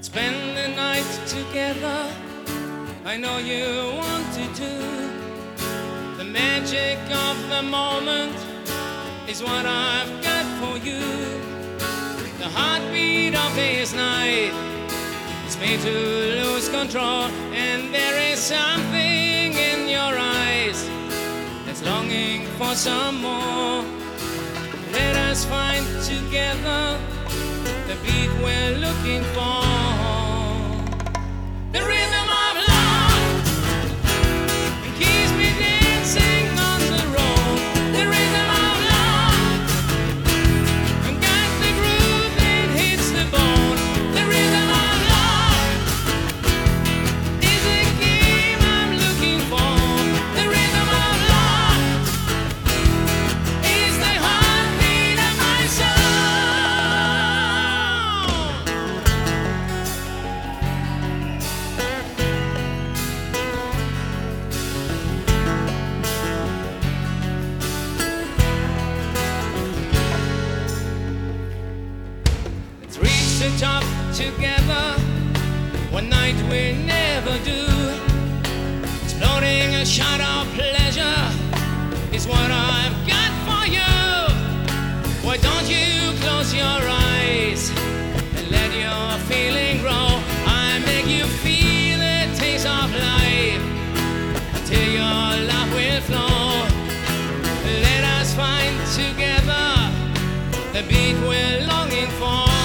Spend the night together. I know you wanted to. Do the magic of the moment is what I've got for you. The heartbeat of this night made to lose control, and there is something in your eyes that's longing for some more. Let us find together the beat we're looking for. The rhythm The top together. One night we never do. Exploding a shot of pleasure is what I've got for you. Why don't you close your eyes and let your feeling grow? I make you feel the taste of life until your love will flow. Let us find together the beat we're longing for.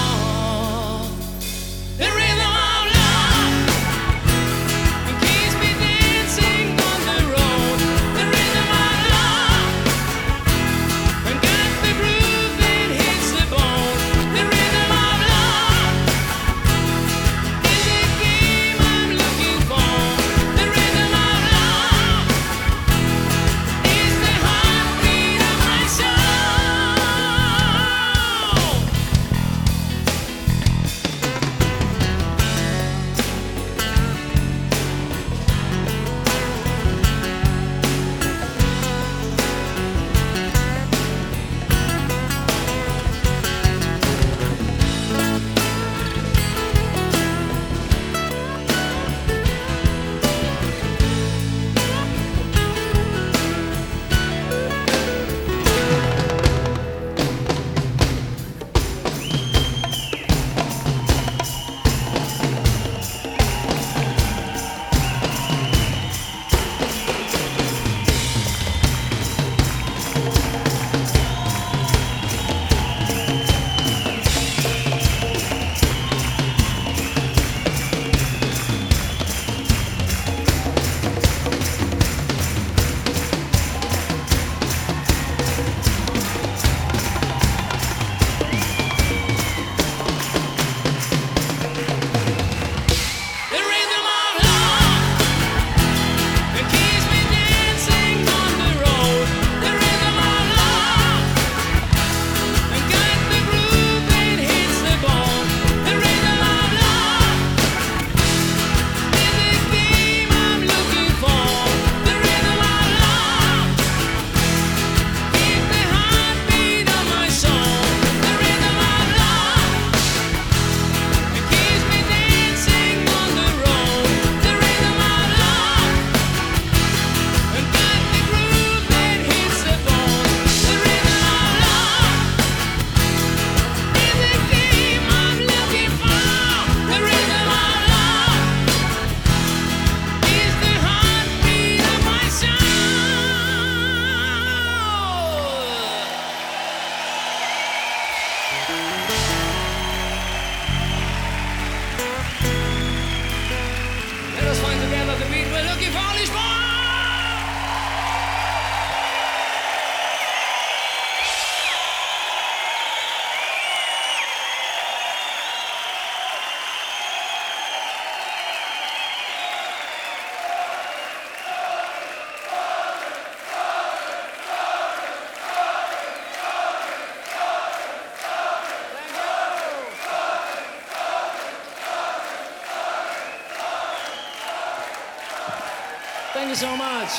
Thank you so much.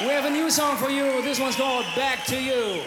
We have a new song for you. This one's called Back to You.